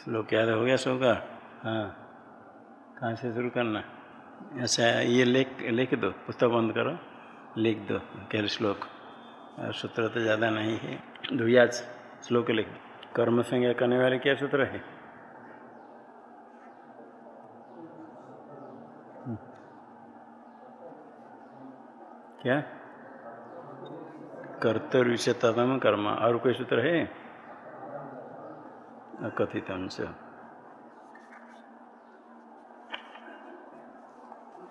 श्लोक याद हो गया सबका हाँ। कहाँ से शुरू करना? अच्छा ये लिख लिख दो, पुस्तक बंद करो। लिख दो, केवल श्लोक। सूत्र तो ज़्यादा नहीं है। दुयाज श्लोक लिख दो। कर्म संज्ञा करने वाले क्या सूत्र है? क्या? कर्तव्य विषय तदम कर्म और कोई सूत्र है? कथित से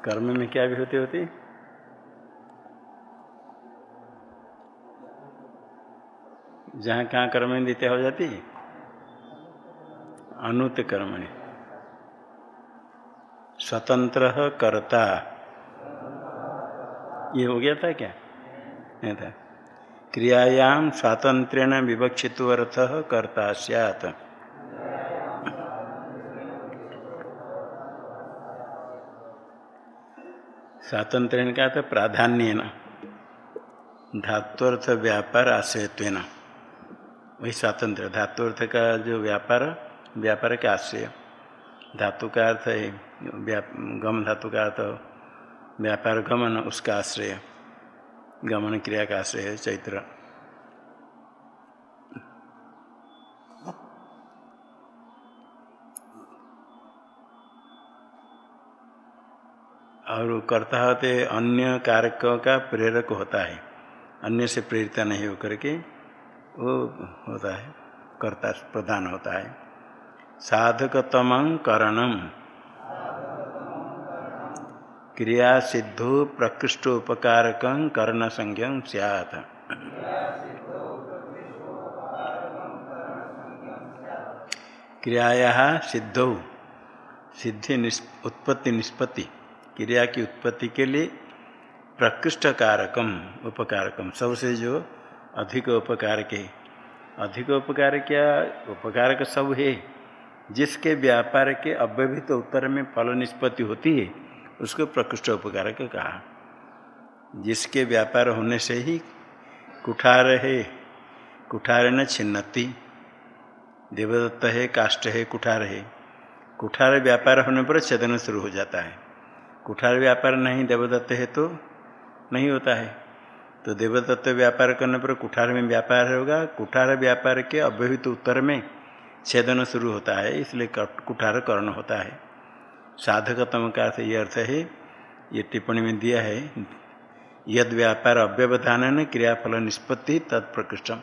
कर्म में क्या भी होती? होती जहाँ कहाँ कर्म द्वितीय हो जाती? अनुत कर्मणि स्वतंत्र कर्ता। ये हो गया था क्या? नहीं था। क्रियायाम स्वातंत्र्यण विवक्षित अर्थ कर्ता सैत स्वातंत्र का तो प्राधान्य न धात्वर्थ व्यापार आश्रयत्व वही स्वातंत्र धातुअर्थ का जो व्यापार व्यापार का आश्रय। धातु का अर्थ है गम धातु का अर्थ, व्यापार गमन, उसका आश्रय। गमन क्रिया का आश्रय है, चैत्र। और कर्ता होते अन्य कारकों का प्रेरक होता है। अन्य से प्रेरित नहीं होकर के वो होता है, कर्ता, प्रधान होता है। साधकतम करणम क्रिया सिद्धो प्रकृष्ट उपकारक कर्ण संज्ञ सैत क्रियाया सिद्धौ, सिद्धि उत्पत्ति निष्पत्ति। क्रिया की उत्पत्ति के लिए प्रकृष्ट कारकम उपकारकम। सबसे जो अधिक उपकार के, अधिक उपकार क्या? उपकार का सब है। जिसके व्यापार के अव्यवहित तो उत्तर में फल निष्पत्ति होती है, उसको प्रकृष्ट उपकार कहा। जिसके व्यापार होने से ही कुठार है, कुठार न छिन्नति। देवदत्त है काष्ट है, कुठार है। कुठार व्यापार होने पर छेदन शुरू हो जाता है। कुठार व्यापार नहीं, देवदत्त है तो नहीं होता है। तो देवदत्त व्यापार करने पर कुठार में व्यापार होगा। कुठार व्यापार के अव्यवहित उत्तर में छेदन शुरू होता है, इसलिए कुठार कर्ण होता है। साधकतम का अर्थ ये अर्थ है, ये टिप्पणी में दिया है, यद व्यापार अव्यवधान क्रियाफल निष्पत्ति तत्प्रकृष्टम।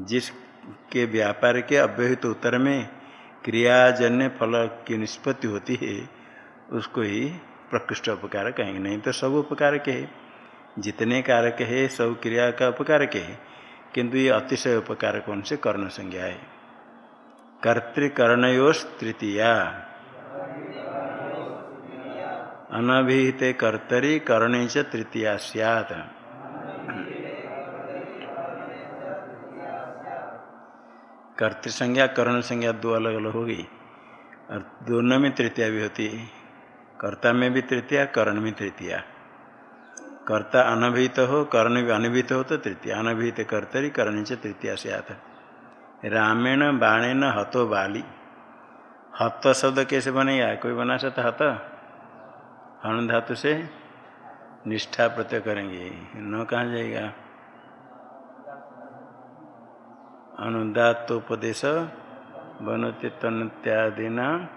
जिसके व्यापार के अव्यवहित उत्तर में क्रियाजन्य फल की निष्पत्ति होती है, उसको ही प्रकृष्ट उपकार कहेंगे। नहीं तो सब उपकार के है जितने कारक है सब क्रिया का उपकार के है किंतु ये अतिशय उपकार कौन से? कर्ण संज्ञा है। कर्तिकर्णयोश तृतीया अनभिहित कर्तरी कर्ण च तृतीया सियात। कर्तृ संज्ञा, कर्ण संज्ञा दो अलग अलग होगी। और दोनों में तृतीया भी होती है। कर्ता में भी तृतीया, कर्ण में तृतीया। कर्ता अनभिहित हो, कर्ण भी अनभिहित हो तो तृतीया। अनभिहित कर्तरी कर्ण से तृतीया से आता। रामेण, बाणेन, हतो, बाली। हत शब्द कैसे बनेगा कोई बना सकता हत? हन धातु से निष्ठा प्रत्यय करेंगे। न कहाँ जाएगा। अनुदातोपदेश बनते तनुत्यादिना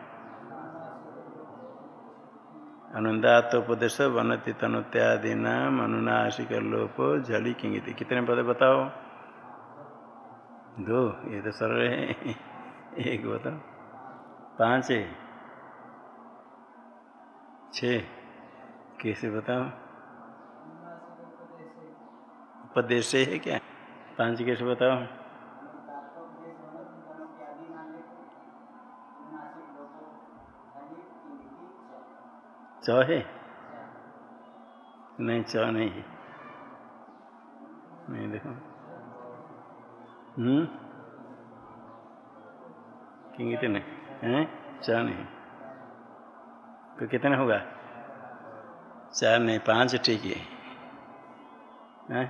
अनुदातोपदेश बनती तनुत्यादिना अनुनाशिक लोप झली किंगित कितने पद बताओ दो ये तो सरल है एक बताओ पाँच छ कैसे बताओ उपदेश है क्या पाँच कैसे बताओ च है? नहीं च नहीं है। नहीं, देखो। हम्म? कितने हैं च नहीं। तो कितने होगा? चार नहीं, पाँच ठीक है।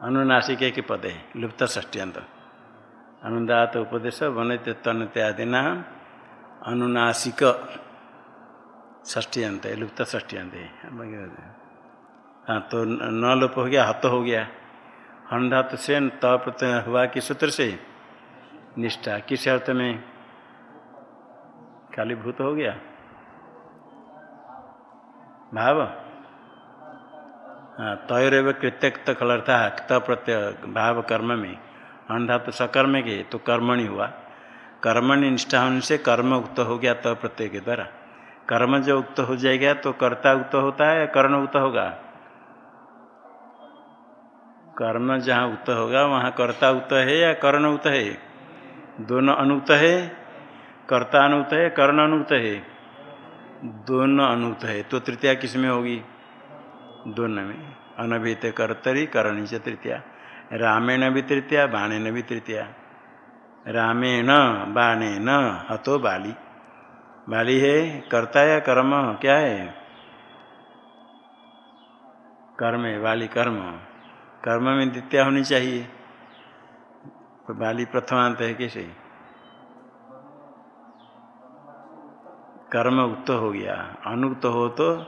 अनुनासिक के पद, लुप्त षष्ट्यंत अनुदात उपदेश, वनित तनत्यादि नाम, अनुनासिक। ष्टी अंत है लुप्त ष्टी अंत है हाँ तो न लोप हो गया, हत हो गया। हन धातु से त प्रत्यय हुआ कि सूत्र से? निष्ठा। किस अर्थ में? कालीभूत हो गया। भाव? हाँ तयरव कृत्यक्त खलर्था त प्रत्यय भाव कर्म में। अंधा तो सकर्म के तो कर्मणि हुआ। कर्मणि निष्ठा होने से कर्म उक्त हो गया त प्रत्यय के द्वारा। कर्म जो उक्त हो जाएगा तो कर्ता उक्त होता है या कर्ण उक्त होगा? कर्म जहाँ उक्त होगा, वहाँ कर्ता उक्त है या कर्ण उक्त है? दोनों अनुक्त है, कर्ता अनुक्त है कर्ण अनुक्त है? दोनों अनुक्त है। तो तृतीया किसमें होगी? दोनों में। अनभित कर्तरी करणी से तृतीया। रामेण भी तृतीया, बाणेन भी तृतीया। रामेण, बाणेन, हतो बाली। बाली है, कर्ता या कर्म? क्या है? कर्म है बाली कर्म। कर्म में द्वितीय होनी चाहिए। तो बाली प्रथमांत है कैसे? कर्म उक्त हो गया। अनुक्त हो तो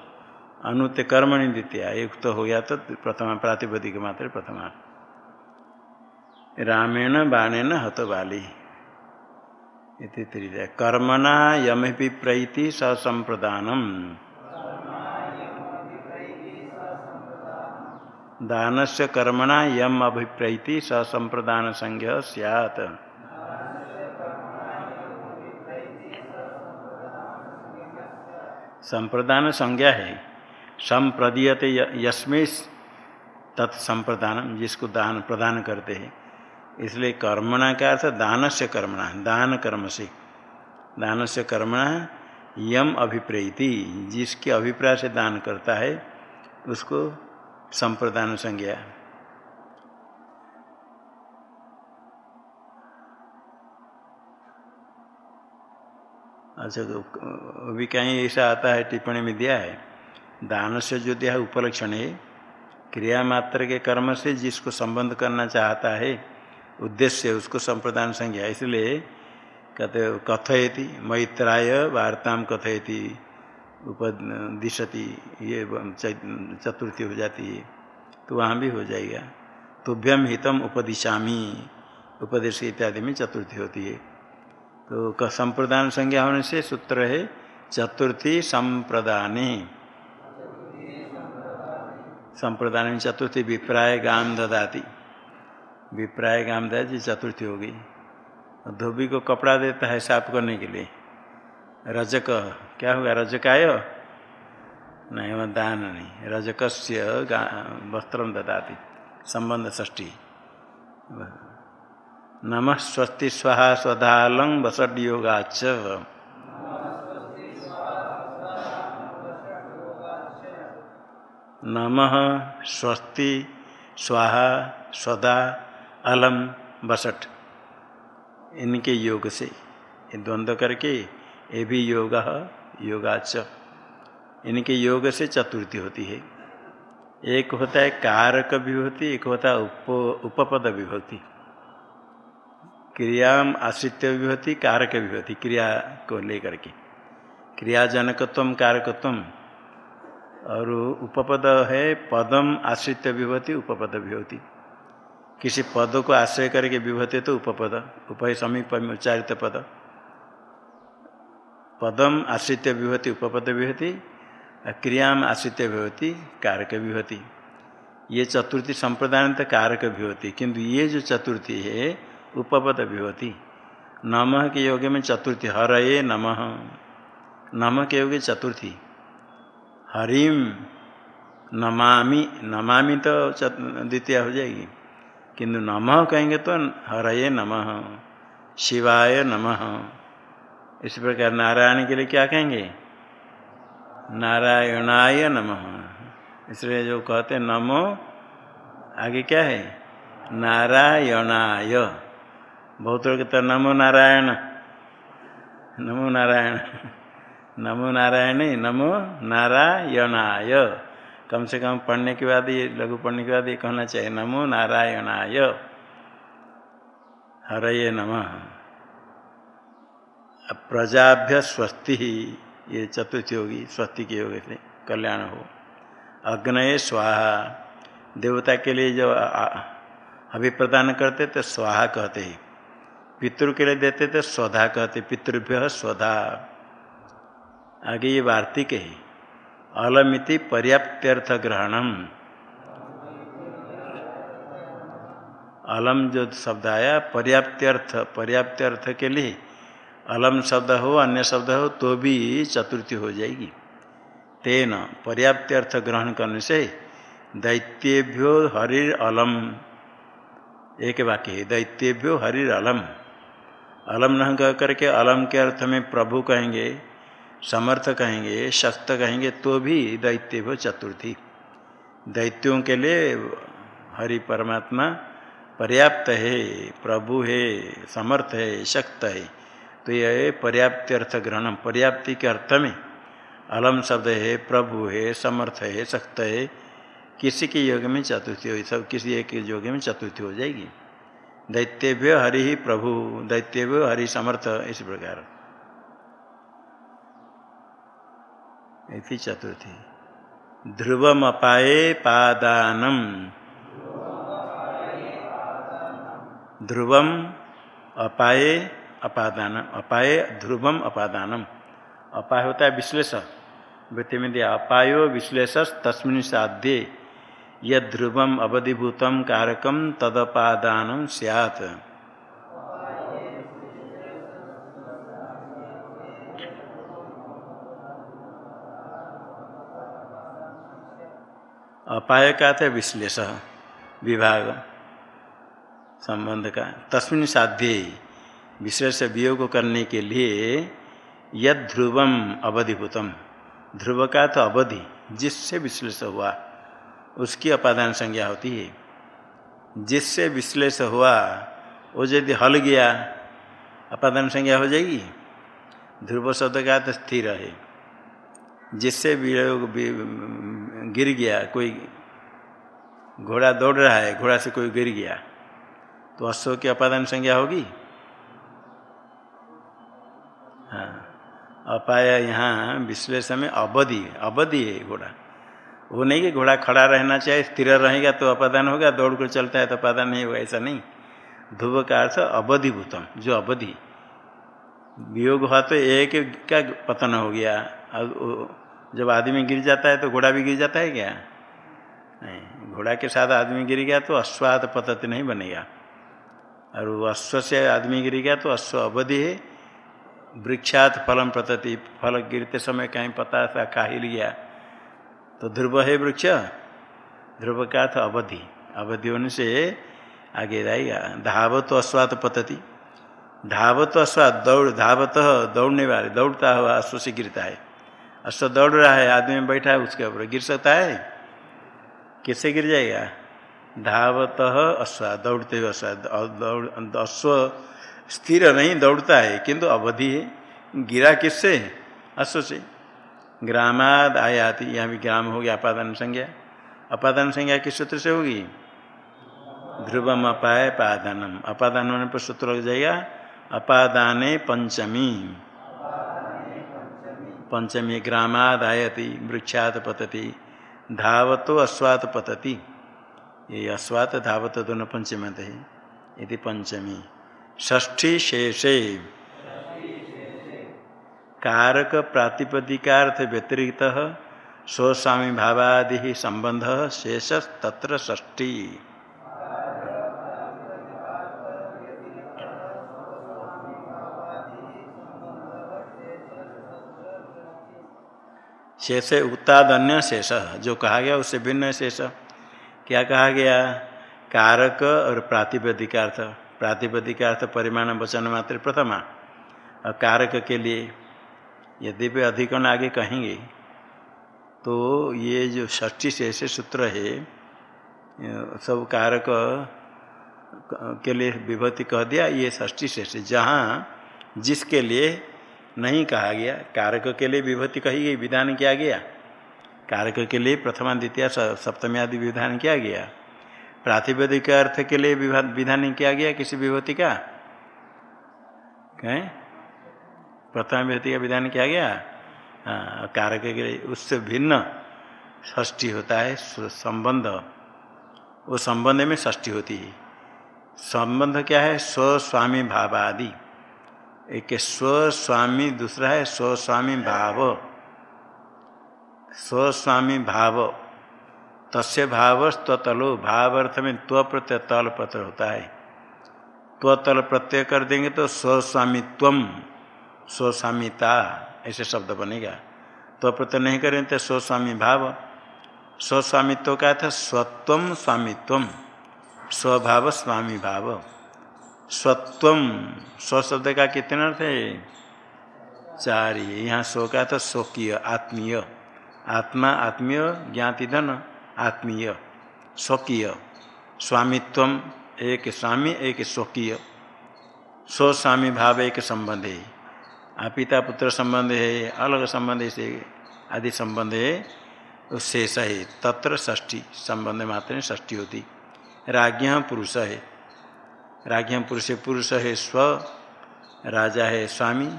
अनुत कर्म नहीं द्वितीय युक्त हो गया तो प्रथमा, प्रातिपदिक मात्र प्रथमा। रामेण बाणेन हत बाली इति तृतीय कर्मणा यमपि प्रैति ससंप्रदानम दान से कर्मणा यम अभिप्रैति ससंप्रदान संज्ञ सैत संप्रदान संज्ञा है संप्रदीयते यस्मिस तत्संप्रदान जिसको दान प्रदान करते हैं। इसलिए कर्मणा का अर्थ दान से कर्मणा दान कर्म से। दान से कर्मणा यम अभिप्रेति, जिसके अभिप्राय से दान करता है, उसको संप्रदान संज्ञा। अच्छा तो अभी कहीं ऐसा आता है, टिप्पणी में दिया है दान से जो दिया है उपलक्षण है, क्रिया मात्र के कर्म से जिसको संबंध करना चाहता है उद्देश्य है उसको संप्रदान संज्ञा। इसलिए कहते कथयति, मैत्राय वार्ता कथयति उपदिशति ये चतुर्थी हो जाती है। तो वहाँ भी हो जाएगा। तुभ्यम हितम उपदिशामी, उपदेश इत्यादि में चतुर्थी होती है। तो संप्रदान संज्ञा होने से सूत्र है, चतुर्थी संप्रदाने। संप्रदान चतुर्थी विप्राय गाम ददाती। विप्राय गाम दया चतुर्थी हो गई। धोबी को कपड़ा देता है साफ़ करने के लिए। रजक, क्या होगा रजक आयो? नहीं, वह दान नहीं। रजक से वस्त्र ददाती। संबंध ष्टी नम स्वस्ति स्वाहा स्वधालं वसड योगाच नम स्वस्ति स्वाहा स्वदा अलम बसठ। इनके योग से द्वंद्व करके, ये भी योग योगाच। इनके योग से चतुर्थी होती है। एक होता है कारक विभूति एक होता है उप, उपपद विभूति क्रियाम आश्रित विभूति कारक विभूति क्रिया को लेकर के। क्रियाजनकत्व कारकत्व और उपपद है, पदम आश्रित विभूति उपपद विभूति किसी पद को आश्रय करके विभूति तो उपपद, उपय समीप उच्चारित पद। पदम आश्रित विभूति, उपपद विभूति क्रिया में आश्रित्य विभूति, कारक विभूति। ये चतुर्थी संप्रदान तो कारक विभूति, किंतु ये जो चतुर्थी है, उपपद विभूति। नम के योग में चतुर्थी हर ये नम। नम के योग चतुर्थी हरिम नमामि नमामि तो द्वितीय हो जाएगी। किंतु नमः कहेंगे तो हरये नमः, शिवाय नमः। इस प्रकार नारायण के लिए क्या कहेंगे? नारायणाय नमः। इसलिए जो कहते नमो, आगे क्या है? नारायणाय। बहुत लोग कहते नमो नारायण। नमो नारायण। नमो नारायण नमो नारायणाय। कम से कम पढ़ने के बाद ये, लघु पढ़ने के बाद ये कहना चाहिए, नमो नारायणाय। हरये नम। प्रजाभ्य स्वस्ति ये चतुर्थी होगी, स्वस्ति के योग कल्याण हो। अग्नय स्वाहा। देवता के लिए जो अभी प्रदान करते तो स्वाहा कहते हैं। पितृ के लिए देते तो स्वधा कहते पितृभ्य स्वधा। आगे ये वार्तिक है। अलमिति पर्याप्त्यर्थ ग्रहणम अलम जो शब्द आया, पर्याप्त्यर्थ पर्याप्त्यर्थ के लिए अलम शब्द हो, अन्य शब्द हो तो भी चतुर्थी हो जाएगी। तेन पर्याप्त्यर्थ ग्रहण करने से दैत्येभ्यो हरिर अलम। एक वाक्य है, दैत्येभ्यो हरिर अलम। अलम न कह करके अलम के अर्थ में प्रभु कहेंगे समर्थ कहेंगे, शक्त कहेंगे तो भी दैत्य दैत्यभ्यो चतुर्थी। दैत्यों के लिए हरि परमात्मा पर्याप्त है, प्रभु है, समर्थ है, शक्त है। तो यह पर्याप्ति अर्थ ग्रहण पर्याप्ति के अर्थ में अलम शब्द है, प्रभु है, समर्थ है, शक्त है। किसी के योग में चतुर्थी हो, सब किसी एक योग में चतुर्थी हो जाएगी। दैत्यव्य हरि ही प्रभु दैत्यव्य हरि समर्थ, इस प्रकार। चतुर्थी। ध्रुवम अपाए पादानम। ध्रुवम अपाए अपादान अपाए ध्रुवम अपादानम। अपाय होता है विश्लेष वृत्ति में दिया, अपायो विश्लेष तस्मिन साध्ये। यद ध्रुवम अवधिभूतम कारकम तदपादान सियात। अपाय का थे विश्लेष विभाग, संबंध का। तस्मिन साध्य विशेष वियोग करने के लिए यद ध्रुवम अवधिभूतम। ध्रुव का तो अवधि, जिससे विश्लेष हुआ, उसकी अपादान संज्ञा होती है। जिससे विश्लेष हुआ, वो यदि हल गया, अपादान संज्ञा हो जाएगी। ध्रुव शब्द का तो स्थिर है। जिससे वियोग गिर गया, कोई घोड़ा दौड़ रहा है, घोड़ा से कोई गिर गया तो अश्व की अपादान संज्ञा होगी? हाँ अपाय यहाँ विश्लेषण में अवधि अवधि है घोड़ा। वो नहीं कि घोड़ा खड़ा रहना चाहिए, स्थिर रहेगा तो अपादान होगा दौड़ कर चलता है तो अपादान नहीं होगा, ऐसा नहीं। ध्रुव का अर्थ अवधिभूतम, जो अवधि। वियोग हुआ तो एक का पतन हो गया जब आदमी गिर जाता है तो घोड़ा भी गिर जाता है क्या? नहीं, घोड़ा के साथ आदमी गिर गया तो अश्वात पतत नहीं बनेगा। और अश्व से आदमी गिर गया तो अश्व अवधि है। वृक्षात फलम प्रतति फल गिरते समय कहीं पता था खा हिल गया। तो ध्रुव है वृक्ष? ध्रुव का था अवधि। अवधि होने से आगे जाएगा। धावत तो अश्वात पतति। धावत अश्वात दौड़, धावत दौड़ने वाले, दौड़ता हुआ अश्व से गिरता है। अश्व दौड़ रहा है, आदमी बैठा है, उसके ऊपर गिर सकता है? किससे गिर जाएगा? धावत अश्व, दौड़ते हुए अश्व अश्व स्थिर नहीं, दौड़ता है, किंतु अवधि है। गिरा किससे? अश्व से। ग्रामाद आयाति, यहाँ भी ग्राम हो गया, अपादान संज्ञा। अपादान संज्ञा किस सूत्र से होगी? ध्रुवम अपाय पादानम। अपादान होने पर सूत्र लग जाएगा, अपादाने पंचमी। पंचमी ग्रामाद आयति वृक्षात पतति, धावतो अश्वात पतति। ये अश्वात, धावत दोनों पंचमत है यदि पंचमी। ष्ठी शेषे। कारक प्रातिपदिकार्थ व्यतिरिक्त स्वस्वामी भावादि संबंध शेष तत्र ष्ठी शेष उत्तादन्य शेष, जो कहा गया उससे भिन्न शेष। क्या कहा गया? कारक और प्रातिपदिकार्थ। प्रातिपदिकार्थ परिमाण वचन मात्र प्रथमा। और कारक के लिए यदि भी अधिकरण आगे कहेंगे तो ये जो ष्ठी शेष सूत्र है, सब कारक के लिए विभूति कह दिया, ये ष्ठी शेष जहाँ जिसके लिए नहीं कहा गया। कारक के लिए विभूति कही गई, विधान किया गया। कारक के लिए प्रथमा, द्वितीय सप्तमी आदि विधान किया गया। प्रातिपदिक अर्थ के लिए विधान किया गया किसी विभूति का? कहें? प्रथम विभूति का विधान किया गया? हाँ कारक के लिए उससे भिन्न षष्ठी होता है संबंध। वो संबंध में षष्ठी होती है। संबंध क्या है? स्वस्वामी भाव आदि एक स्वस्वामी, दूसरा है स्वस्वामी भाव। स्वस्वामी भाव। तस्य भाव स्वतलो भाव अर्थ में त्व प्रत्यय, तल पत्र होता है। त्वतल प्रत्यय कर देंगे तो स्वस्वामित्व स्वस्वामिता, ऐसे शब्द बनेगा। तो प्रत्यय नहीं करें तो स्वस्वामी भाव। स्वस्वामित्व का था स्वत्व स्वामित्व स्वभाव स्वामी भाव। स्वत्व। स्वशब्द का कितने अर्थ है? चार ही यहाँ स्व का था स्वकीय, आत्मीय। आत्मा, आत्मीय, ज्ञाति, धन, आत्मीय। स्वकीय। स्वामित्व, एक स्वामी, एक स्वकीय। स्वस्वामी भाव, एक संबंध है। पिता पुत्र संबंध है, अलग संबंध से आदि संबंध है शेष है तत्र षष्ठी, संबंध मात्र षष्ठी होती। राज्ञ पुरुष है। राज्ञ पुरुष पुरुष है, स्व राजा है, स्वामी।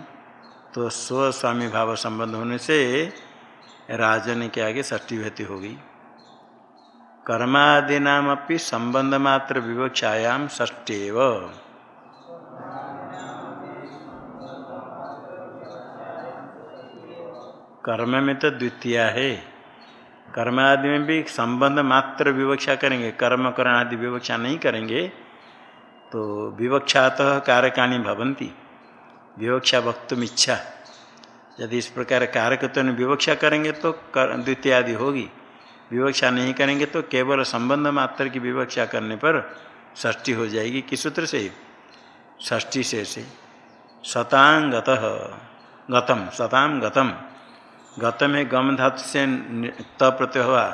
तो स्व स्वामी भाव संबंध होने से राजन के आगे षष्ठी व्यक्ति होगी। कर्मादीनाम संबंध मात्र विवक्षायाम ष्टेव कर्म में तो द्वितीय है। कर्म आदि में भी संबंध मात्र विवक्षा करेंगे, कर्म करण आदि विवक्षा नहीं करेंगे। तो विवक्षात कारकाणी भवंती विवक्षा वक्तुम इच्छा। यदि इस प्रकार कारक तो विवक्षा करेंगे तो कर, द्वितीय आदि होगी। विवक्षा नहीं करेंगे तो केवल संबंध मात्र की विवक्षा करने पर षष्ठी हो जाएगी। किस सूत्र से? षष्ठी से से। शतांगत गतम शताम गतम। गतम है गम धातु से त हुआ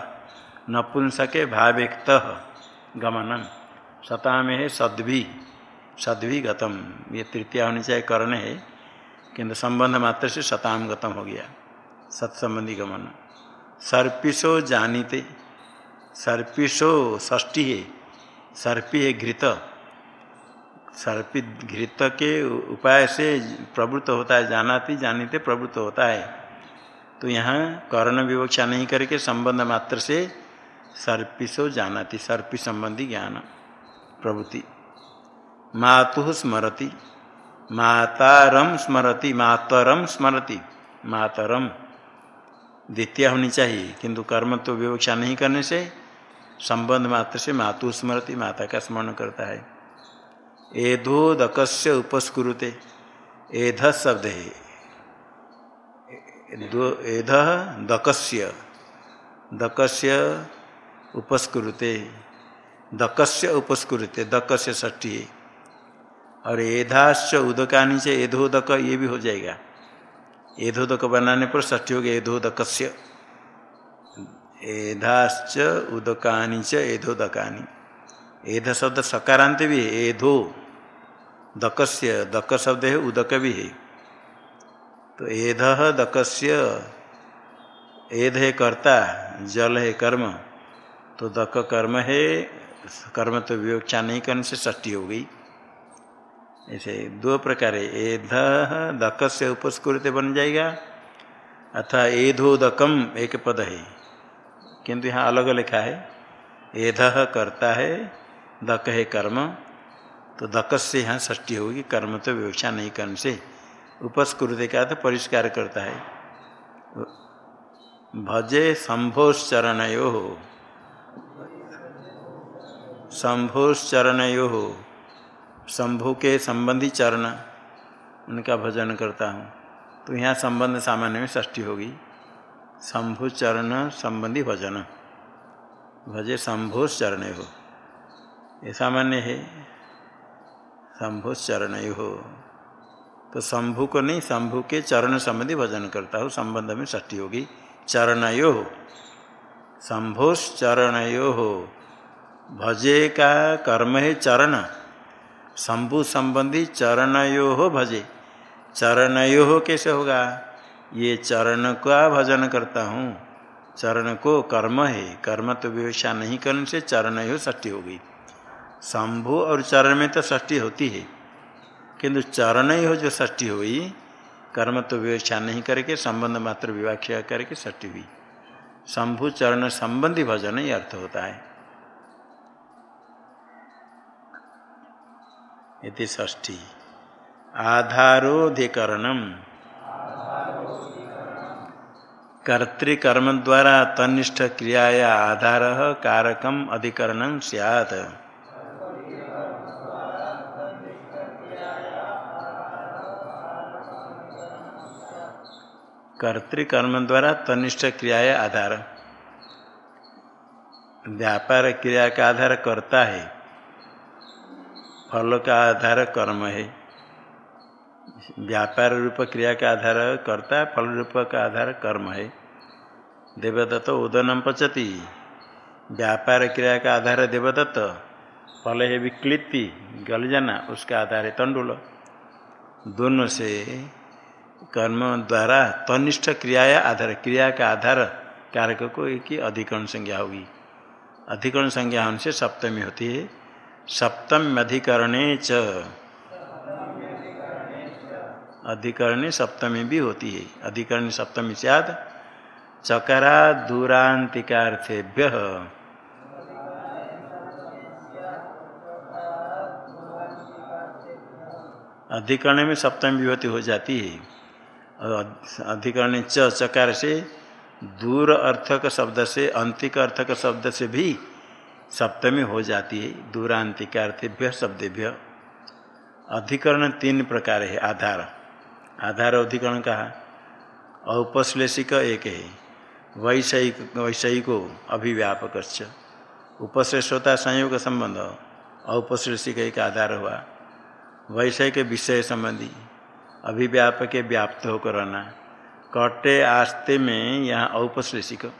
नपुंसके भावेक गमनम। शताम है सद्भि सद्भि गतम। ये तृतीय होनी चाहिए कर्ण है, किंतु संबंध मात्र से शताम गतम हो गया, सत्संबंधी गमन। सर्पिशो जानीते सर्पिशो षष्ठी है, सर्पी है घृत। सर्पी घृत के उपाय से प्रवृत्त होता है, जानाती जानीते प्रवृत्त होता है। तो यहाँ कर्ण विवक्षा नहीं करके संबंध मात्र से सर्पिशो जानाती, सर्पी संबंधी ज्ञान। प्रवृत्ति मातु स्मरति। मातारम स्मरति। मातरम स्मरति। मातरम द्वितीय होनी चाहिए, किंतु कर्म तो विवक्षा नहीं करने से, संबंध मात्र से मातु स्मृति माता का स्मरण करता है। एधोदक उपस्कुरुते। एध शब्द है। एध दकस्य। दकस्य उपस्कुरुते। दकस्य उपस्कुरुते, दकस्य षष्ठी है और एधाश्च उदकानी से एधोदक, ये भी हो जाएगा। एधोदक बनाने पर ष्ठी हो गया एधोदक एधाश्च उदकानी च एधोदकानी। एध शब्द सकारांत भी है, एधो। दकस्य, दक शब्द है, उदक भी है। तो एध, दकस्य, एध है कर्ता, जल है कर्म। तो दक कर्म है कर्म तो विवक्षा नहीं करने से षष्ठी हो गई। ऐसे दो प्रकार है, एध दक से उपस्कृत बन जाएगा, अथा एधोदकम एक पद है। किंतु यहाँ अलग लिखा है, एध करता है, दक है कर्म तो दक से यहाँ षष्ठी होगी, कर्म तो व्यवस्था नहीं करने से। उपस्कृत का तो परिष्कार करता है। भजे शंभोश्चरणयो शंभोश्चरणयो शंभु के संबंधी चरण, उनका भजन करता हूँ। तो यहाँ संबंध सामान्य में षष्ठी होगी। शंभु चरण संबंधी भजन। भजे शंभुस चरण हो ये सामान्य है। शंभुस चरण हो तो शंभु को नहीं, शंभु के चरण संबंधी भजन करता हूँ। संबंध में षष्ठी होगी। चरणयो। हो शंभुस चरणयो हो भजे का कर्म है चरण। शंभु संबंधी चरणयो हो भजे। चरणयो हो कैसे होगा? ये चरण का भजन करता हूँ। चरण को कर्म है। कर्म तो व्यवस्था नहीं करने से चरण हो षष्ठी हो गई। शंभु और चरण में तो षष्ठी होती है। किंतु चरण ही जो षष्ठी हुई, कर्म तो विवेक्षा नहीं करके, संबंध मात्र विवाख्या करके षष्ठी हुई। शंभु चरण संबंधी भजन ही अर्थ होता है। इति ष्ठी आधारोधिकरण कर्तिकर्म द्वारा तनिष्ठ क्रियाया आधार कारकम अधिकरण सियात। कर्तिकर्म द्वारा तनिष्ठ क्रिया आधार। व्यापार क्रिया का आधार करता है। फल का आधार कर्म है। व्यापार रूप क्रिया का आधार करता, फल रूप का आधार कर्म है। देवदत्त उदनम पचती। व्यापार क्रिया का आधार है देवदत्त, फल है विक्लिप्ति गल जाना उसका आधार है तंडुल। दोनों से कर्म द्वारा तनिष्ठ क्रिया या आधार, क्रिया का आधार कारक को एक ही अधिकरण संज्ञा होगी अधिकरण संज्ञा होने से सप्तमी होती है। सप्तम अधिकरणे च। अधिकरणी सप्तमी भी होती है। अधिकरणी सप्तमी से याद चकरा दूरांतिकार्थेभ्य। अधिकरण में सप्तमी विभूति हो जाती है। अधिकरण च चकार से दूर अर्थक शब्द से, अंतिक अर्थक शब्द से भी सप्तमी हो जाती है दूरांतिकार्थेभ्य शब्देभ्य। अधिकरण तीन प्रकार है, आधार। आधार अधिकरण कहा? औपश्लेषिक एक है, वैषयिक, वैषयिको अभिव्यापक उपश्लेष होता संयोग संबंध, औपश्लेषिक एक आधार हुआ। वैषयिक विषय संबंधी, अभिव्यापक व्याप्त होकर रहना। कटे आस्ते में यहाँ औपश्लेषिक,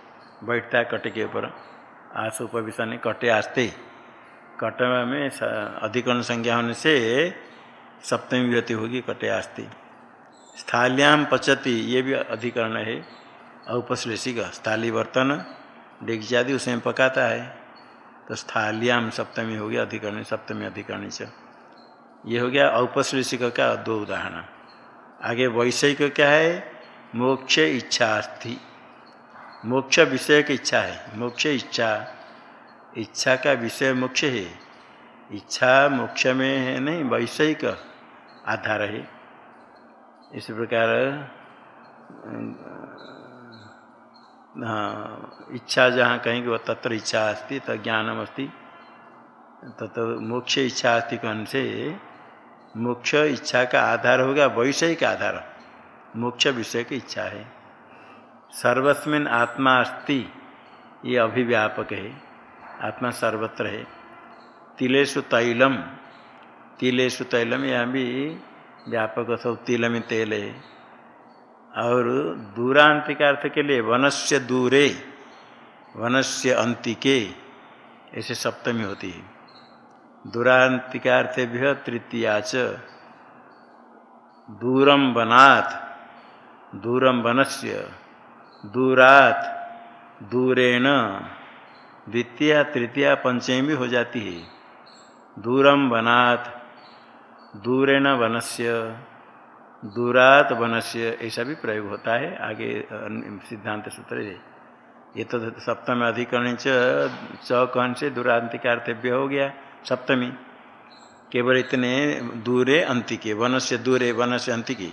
बैठता कटे के ऊपर। आस उपविशन कटे आस्ते। कट में अधिकरण संज्ञा होने से सप्तमी व्यक्ति होगी, कटे आस्ते। स्थाल्याम पचती, ये भी अधिकरण है, औपश्लेषिक। स्थाली बर्तन डिग्जादि उसमें पकाता है। तो स्थाल्याम सप्तमी हो गया अधिकरण, सप्तमी अधिकरण से। ये हो गया औपश्लेषिक का दो उदाहरण। आगे वैषयिक क्या है? मोक्ष इच्छा अस्थि मोक्ष विषय की इच्छा है। मोक्ष इच्छा। इच्छा का विषय मोक्ष है। इच्छा मोक्ष में है नहीं, वैषयिक आधार है। इस प्रकार हाँ इच्छा जहाँ कहेंगे वह तत्र इच्छा अस्ति तो ज्ञानम अस्ति। तत्र मोक्ष इच्छा अस्ति कहने से? मोक्ष इच्छा का आधार होगा, वैषयिक आधार। मोक्ष विषय की इच्छा है। सर्वस्मिन आत्मा अस्ति, ये अभिव्यापक है। आत्मा सर्वत्र है। तिलेशु तैलम तिलेशु तैलम, यहाँ भी व्यापक सब तिल में तेल है। और दूरांतिक अर्थ के लिए वनस्य दूरे, वनस्य अंतिके, ऐसे सप्तमी होती है। दुरांतिकार्थेभ्य च दूरम वनात् दूरम वनस्य दूरात, दूरेण, द्वितीय, तृतीया, पंचमी भी हो जाती है। दूरम वनात्, दूरेण वनस्य, दूरात वनस्य, ऐसा भी प्रयोग होता है। आगे सिद्धांत सूत्र है। ये तो सप्तम अधिकरण चौकन से दूरांतिकार्थव्य हो गया, सप्तमी। केवल इतने दूरे अंतिके वन से दूरे वन से अंतिके।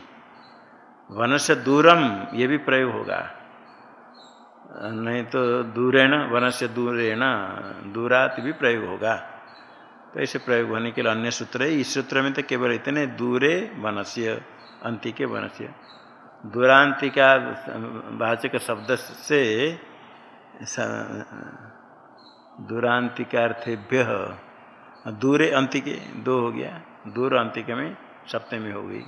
वन से दूरम ये भी प्रयोग होगा। नहीं तो दूरेण वन से दूरेण, दूरात भी प्रयोग होगा। तो ऐसे प्रयोग होने के लिए अन्य सूत्र है। इस सूत्र में तो केवल इतने, दूरे वनस्य, अंतिके वनस्य। दूरांतिका वाचक शब्द से दूरांतिकार्थेभ्य, दूरे अंतिके, दो हो गया। दूर अंतिक में सप्तमी हो गई।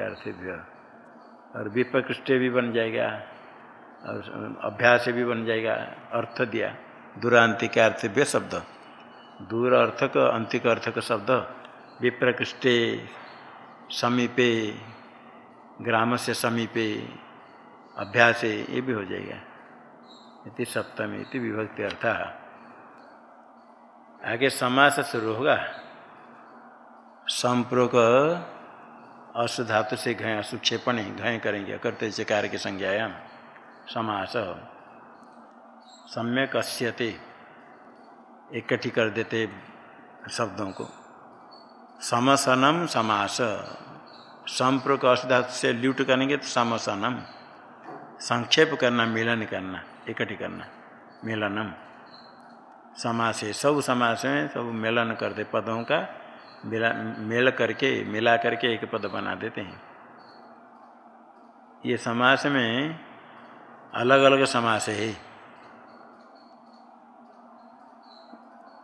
अर्थेभ्य और विपकृष्ट भी बन जाएगा, और अभ्यास भी बन जाएगा, अर्थ दिया। दूरांतिक अर्थेभ्य शब्द। दूर अर्थक अंतिक अर्थक शब्द। विप्रकृष्टे, समीपे ग्राम से समीपे, अभ्यास, ये भी हो जाएगा। इति सप्तमी, इति विभक्ति अर्थ। आगे समास शुरू होगा। संप्रोक अशुधातु से घय असुक्षेपण घय करेंगे करते चकार के संज्ञायाम समास सम्यक अस्यते इकट्ठी कर देते शब्दों को। समसनम समास संप्रक अशुधातु से ल्यूट करेंगे तो समसनम, संक्षेप करना, मिलन करना इकट्ठी करना, मिलनम। समास, सब समास में सब मिलन करते पदों का मिला, मेल करके, मिला करके एक पद बना देते हैं। ये समास में अलग अलग समास है।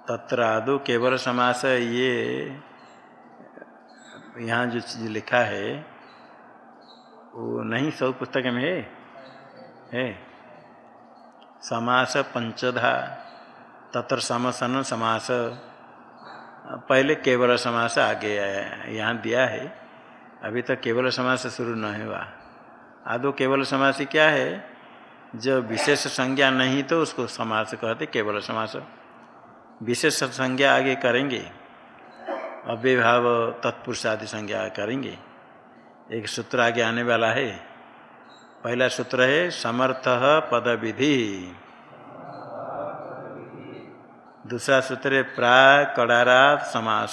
तत्र आदो केवल समास ये, यहाँ जो चीज़ लिखा है, वो नहीं, सब पुस्तक में है। है। समास पंचधा, तत्र समसन समास। पहले केवल समास आगे यहाँ दिया है। अभी तक केवल समास शुरू न हुआ। आदो केवल समास क्या है? जो विशेष संज्ञा नहीं तो उसको समास कहते केवल समास। विशेष संज्ञा आगे करेंगे। अव्यभाव तत्पुरुष आदि संज्ञा करेंगे। एक सूत्र आगे आने वाला है। पहला सूत्र है समर्थ पद विधि दूसरा सूत्र है प्रा कड़ारात समास।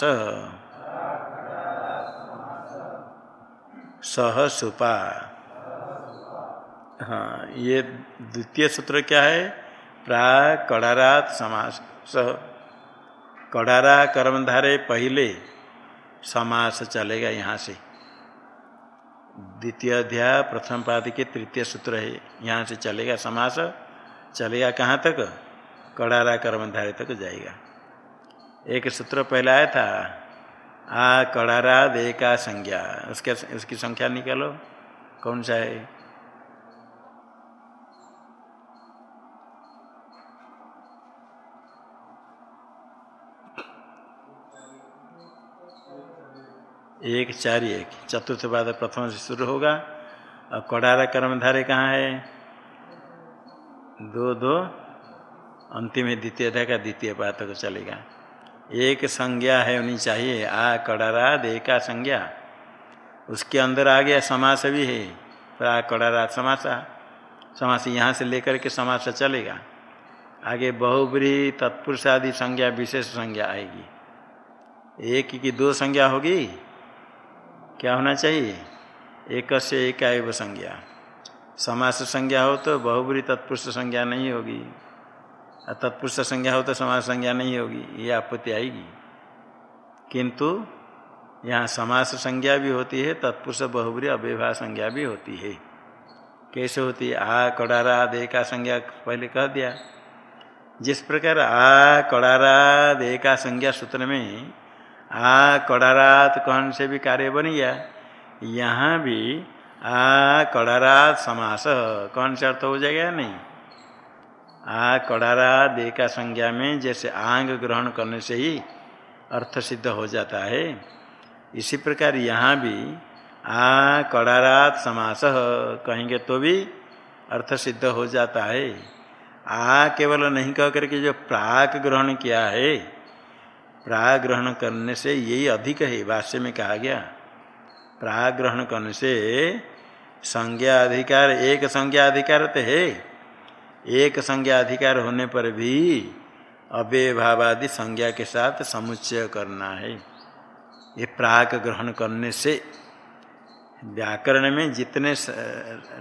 सह सुपा हाँ ये द्वितीय सूत्र क्या है? प्रा कड़ारात समास। सह, कड़ारा कर्मधारे पहले, समास चलेगा यहाँ से। द्वितीय अध्याय, प्रथम पाद के तृतीय सूत्र है, यहाँ से चलेगा समास। चलेगा कहाँ तक? कड़ारा कर्मधारे तक जाएगा। एक सूत्र पहले आया था, आ कड़ारा दे का संज्ञा। उसके उसकी संख्या निकालो। कौन सा है? एक, चार, एक। चतुर्थ बाद प्रथम से शुरू होगा। और कड़ारा कर्मधारे कहाँ है? दो दो। अंतिम द्वितीय अध्याय का द्वितीय तक चलेगा। एक संज्ञा है होनी चाहिए, आ कड़ारा दे का संज्ञा। उसके अंदर आ गया समास भी है, प्रा कड़ारा समासा, समास यहाँ से लेकर के समास चलेगा। आगे बहुब्री तत्पुरुष आदि संज्ञा, विशेष संज्ञा आएगी। एक की दो संज्ञा होगी, क्या होना चाहिए? एक से एक आय संज्ञा। समास संज्ञा हो तो बहुबरी तत्पुरुष संज्ञा नहीं होगी। तत्पुरुष संज्ञा हो तो समास संज्ञा नहीं होगी, ये आपत्ति आएगी। किंतु यहाँ समास संज्ञा भी होती है, तत्पुरुष बहुबरी अव्यवहार संज्ञा भी होती है। कैसे होती है? आ, कड़ारा, दे का संज्ञा पहले कह दिया। जिस प्रकार आ, कड़ारा, दे का संज्ञा सूत्र में आ, कड़ारात कहन से भी कार्य बन गया, यहाँ भी आ, कड़ारात समास कौन से अर्थ हो जाएगा नहीं? आ कड़ारा दे का संज्ञा में जैसे आंग ग्रहण करने से ही अर्थ सिद्ध हो जाता है। इसी प्रकार यहाँ भी आ कड़ारात समास कहेंगे तो भी अर्थ सिद्ध हो जाता है। आ केवल नहीं कह करके जो प्राक ग्रहण किया है प्राग ग्रहण करने से यही अधिक है, भाष्य में कहा गया। प्राग ग्रहण करने से संज्ञा अधिकार एक संज्ञा अधिकार तो है। एक संज्ञा अधिकार होने पर भी अव्यभावादि संज्ञा के साथ समुच्चय करना है। ये प्राक ग्रहण करने से व्याकरण में जितने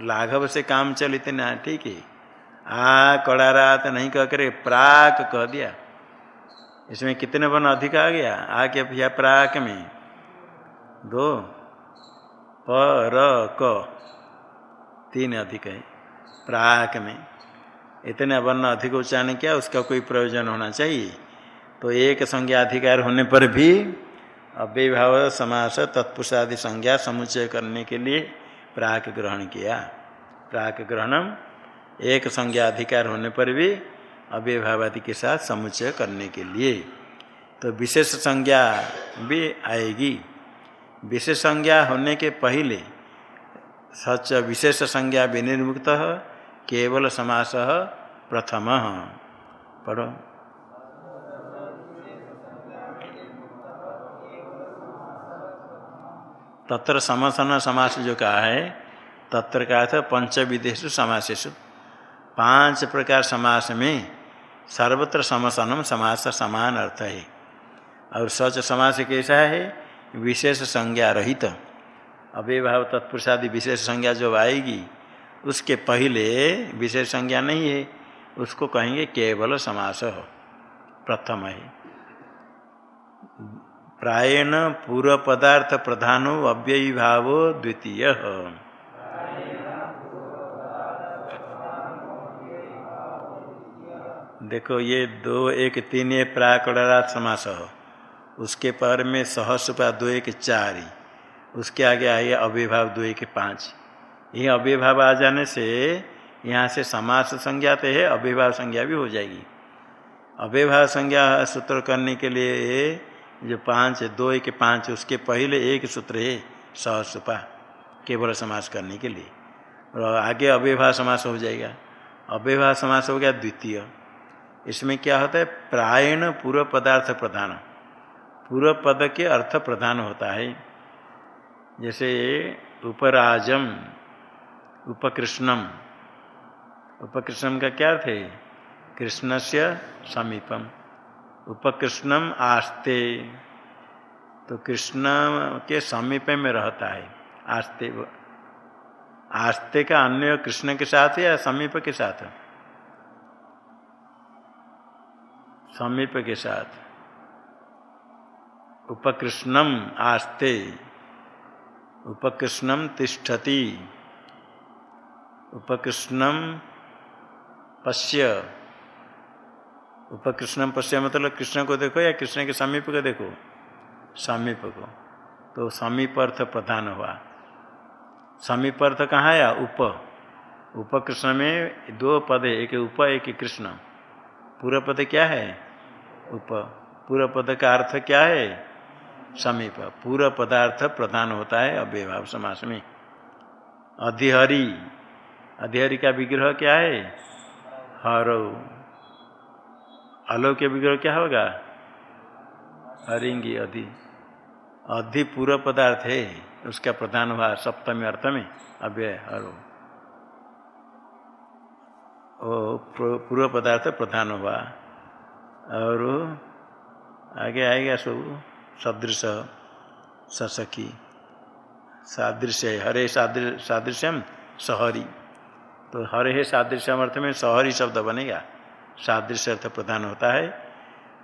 लाघव से काम चल इतने ठीक है? आ कड़ारात नहीं कह कर, प्राक कह दिया। इसमें कितने वन अधिक आ गया? आ के भैया प्राक में। दो, प, र, क, तीन अधिक है, प्राक में। इतने वर्ण अधिक उच्चारण किया, उसका कोई प्रयोजन होना चाहिए। तो एक संज्ञा अधिकार होने पर भी अव्यभाव समास तत्पुषादि संज्ञा समुच्चय करने के लिए प्राक ग्रहण किया। प्राक ग्रहणम एक संज्ञा अधिकार होने पर भी अव्यभावादि के साथ समुच्चय करने के लिए। तो विशेष संज्ञा भी आएगी। विशेष संज्ञा होने के पहले सच विशेष संज्ञा विनिर्मुक्त केवल समास प्रथम। पढ़ो। तत्र समसन समास जो कहा है, तत्र का अर्थ पंच विदेश समासेशु पाँच प्रकार समास में सर्वत्र समसनम समास समान अर्थ है। और सच समास कैसा है? विशेष संज्ञा रहित। अव्यभाव तत्पुरुषादि विशेष संज्ञा जो आएगी उसके पहले विशेष संज्ञा नहीं है। उसको कहेंगे केवल समास हो। प्रथम है। प्रायण पूर्व पदार्थ प्रधानो अव्ययी भाव द्वितीय। देखो ये दो एक तीन ये प्राकड़ा समास हो। उसके पर में सहसुपा दो एक चार उसके आगे आइए अव्यभाव दो एक पाँच। ये अव्यभाव आ जाने से यहाँ से समास संज्ञा तो है अव्यभाव संज्ञा भी हो जाएगी। अव्यभाव संज्ञा सूत्र करने के लिए जो पाँच, दो एक पाँच, उसके पहले एक सूत्र है, सहसुपा, केवल समास करने के लिए। और आगे अव्यभाव समास हो जाएगा। अव्यभाव समास हो गया द्वितीय। इसमें क्या होता है? प्रायण पूर्व पदार्थ प्रधान। पूर्व पद के अर्थ प्रधान होता है। जैसे उपराजम उपकृष्णम। उपकृष्णम का क्या अर्थ है? कृष्ण से समीपम। उपकृष्णम आस्ते। तो कृष्ण के समीप में रहता है। आस्ते आस्ते का अन्य कृष्ण के साथ या समीप के साथ? समीप के साथ। उपकृष्णम आस्ते। उपकृष्णम तिष्ठति। उपकृष्णम पश्य। उपकृष्णम पश्य मतलब कृष्ण को देखो या कृष्ण के समीप को देखो? समीप को। तो समीप अर्थ प्रधान हुआ। समीप अर्थ कहाँ आया उप। उपकृष्ण में दो पद है, एक उप, एक कृष्ण। पूरा पद क्या है? उप। पूरा पद का अर्थ क्या है? समीप। पूरा पदार्थ प्रधान होता है अव्यभाव समास में। अधिहरी। अधिहरी का विग्रह क्या है? हरो अलो के विग्रह क्या होगा? हरिंगी अधि। अधि पूर्व पदार्थ है, उसका प्रधान हुआ सप्तमी अर्थ में, अव्यय हरो पूर्व पदार्थ प्रधान हुआ। और आगे आएगा सब सदृश ससखी सादृश्य, हरे सादृश्यम सहरी तो हर है सादृश्यम अर्थ में सहरी शब्द बनेगा। सादृश्य अर्थ प्रधान होता है।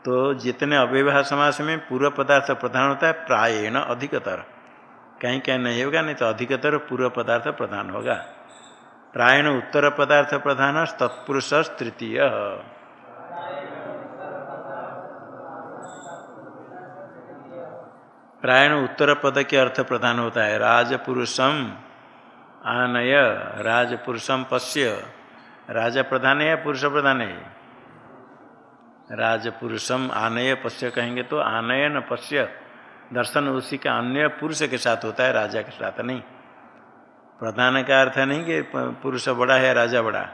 तो जितने अव्यवहार समास में पूर्व पदार्थ प्रधान होता है, प्रायण अधिकतर। कहीं कहीं नहीं होगा, नहीं तो अधिकतर पूर्व पदार्थ प्रधान होगा। प्रायण उत्तर पदार्थ प्रधान, तत्पुरुष तृतीय। प्रायण उत्तर पद के अर्थ प्रधान होता है। राजपुरुषम। आनय राजपुरुषम पश्य राजा प्रधान है या पुरुष प्रधान है? राजपुरुषम आनय पश्य कहेंगे तो आनयन पश्य। दर्शन उसी का अन्य पुरुष के साथ होता है, राजा के साथ नहीं। प्रधान का अर्थ नहीं कि पुरुष बड़ा है राजा बड़ा।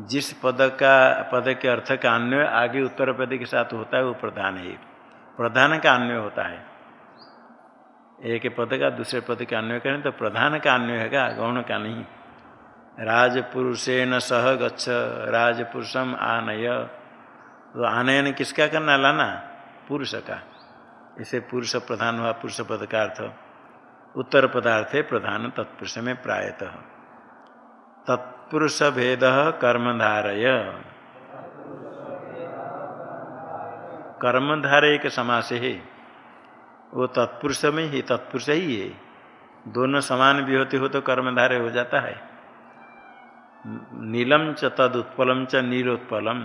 जिस पद का, पद के अर्थ का अन्य आगे उत्तर पद के साथ होता है, वो प्रधान है। प्रधान का अन्य होता है। एक पद का, दूसरे पद का अन्वय करें तो प्रधान का अन्वय है गौण का नहीं। राजपुरुषेण सह गच्छ, राजपुरुषम आनय। तो आनयन किसका करना, लाना? पुरुष का। इसे पुरुष प्रधान हुआ, पुरुष पद का अर्थ। उत्तर पदार्थ है प्रधान, तत्पुरुष में प्रायतः। तत्पुरुष भेद कर्मधारय। कर्मधारय के समास है। वो तत्पुरुष में ही, तत्पुरुष ही है। दोनों समान भी होते हो तो कर्मधारय हो जाता है। नीलम च तद उत्पलम च नीलोत्पलम।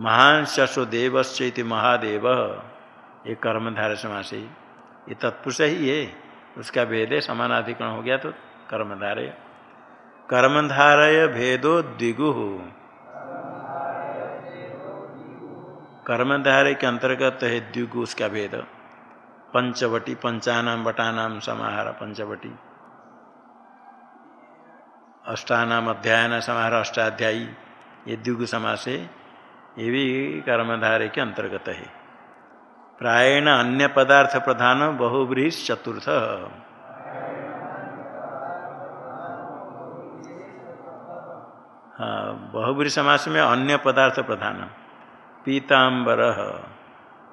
महान शशो देवश्चि महादेव। ये कर्मधारय समास ही। ये तत्पुरुष ही है। उसका भेद है समानाधिकरण हो गया तो कर्मधारय। कर्मधारय भेदो द्विगु। कर्मधारय के अंतर्गत है द्विगु उसका भेद। पंचवटी पंचानाम बटानाम समाहार, पंचवटी। अष्टानाम अध्यायन समाहार, अष्टाध्यायी। ये द्विगु समास है ये भी कर्मधारे के अंतर्गत है। प्रायण अन्य पदार्थ प्रधान बहुब्रीह चतुर्थ। हाँ बहुब्री समास में अन्य पदार्थ प्रधान। पीताम्बर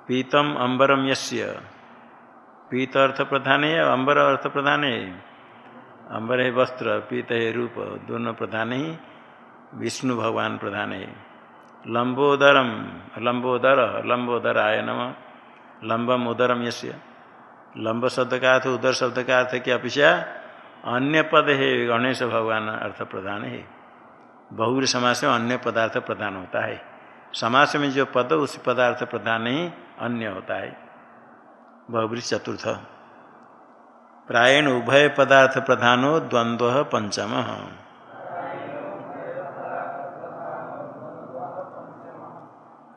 पीतम अंबरम यस्य। पीत अर्थ प्रधान है अंबर अर्थ प्रधान है? अंबर है वस्त्र, पीत है रूप, दोनों प्रधान ही। विष्णु भगवान प्रधान है। लंबोदरम, लंबोदर लंबोदर आय नम। लंबम उदरम यश्य लंब शब्द का अर्थ, उदर शब्द का अर्थ की अपेक्षा अन्य पद है, गणेश भगवान अर्थ प्रधान है। बहुवीर समास में अन्य पदार्थ प्रधान होता है। समास में जो पद, उस पदार्थ प्रधान ही अन्य होता है। बहुवीर चतुर्थ। प्रायण उभय पदार्थ प्रधानो द्वंद्व पंचम।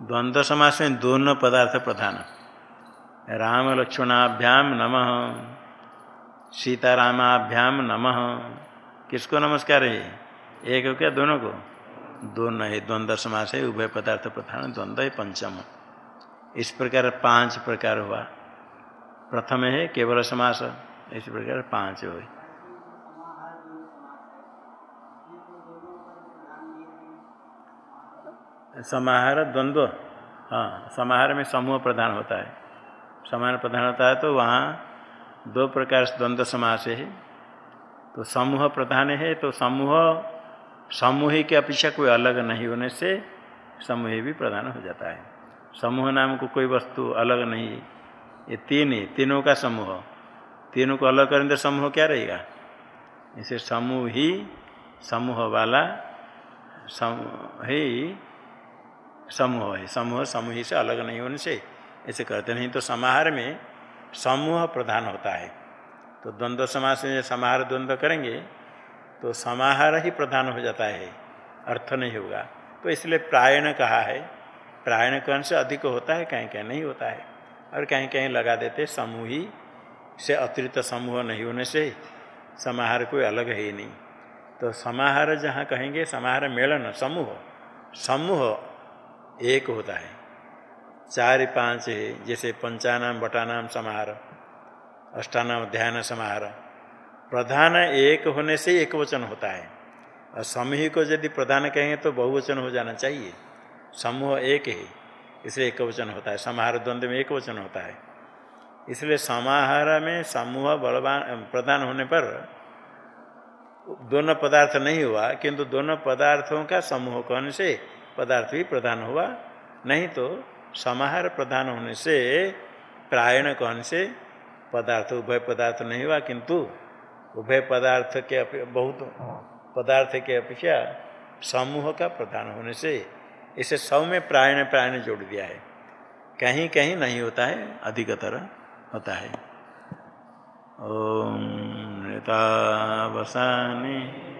द्वंद्व समास में दोनों पदार्थ प्रधान। राम लक्ष्मणाभ्याम नमः। सीतारामाभ्याम नमः। किसको नमस्कार है? एक हो क्या दोनों को? दोनों है, द्वंद्व समास है, उभय पदार्थ प्रधान, द्वंद्व है, पंचम। इस प्रकार पाँच प्रकार हुआ। प्रथम है, केवल समास, इस प्रकार पाँच हो समाहार द्वंद्व हाँ समाहार में समूह प्रधान होता है। समान प्रधान होता है तो वहाँ दो प्रकार से द्वंद्व समास है। तो समूह प्रधान है तो समूह समूह की अपेक्षा कोई अलग नहीं होने से समूह भी प्रधान हो जाता है। समूह नाम को कोई वस्तु अलग नहीं ये तीन ही, तीनों का समूह। तीनों को अलग करेंगे तो समूह क्या रहेगा? इसे समूह ही, समूह वाला समूह ही, समूह है। समूह समूह से अलग नहीं होने से ऐसे कहते नहीं। तो समाहार में समूह प्रधान होता है। तो द्वंद्व समास से समाहार द्वंद्व करेंगे तो समाहार ही प्रधान हो जाता है। अर्थ नहीं होगा। तो इसलिए प्रायण कहा है। प्रायण कौन से अधिक होता है कहीं कहीं नहीं होता है। और कहीं कहीं लगा देते, समूह से अतिरिक्त समूह नहीं होने से समाहार कोई अलग है ही नहीं। तो समाहार जहाँ कहेंगे, समाहार मेलन, समूह। समूह एक होता है। चार पाँच है, जैसे पंचानाम बटानाम समाहार, अष्टानाम ध्यान समाहार। प्रधान एक होने से एक वचन होता है। और समूह को यदि प्रधान कहेंगे तो बहुवचन हो जाना चाहिए। समूह एक ही। इसलिए एक वचन होता है, समाहार द्वंद्व में एक वचन होता है। इसलिए समाहार में समूह बलवान, प्रधान होने पर दोनों पदार्थ नहीं हुआ, किंतु दोनों पदार्थों का समूह कहने से? पदार्थ भी प्रधान हुआ। नहीं तो समाहार प्रधान होने से प्रायण कहने से? पदार्थ, उभय पदार्थ नहीं हुआ, किंतु उभय पदार्थ के बहुत पदार्थ के अपेक्षा समूह का प्रधान होने से इसे सौ में प्रायण प्रायण जोड़ दिया है। कहीं कहीं नहीं होता है, अधिकतर होता है। ओम नेता बसानी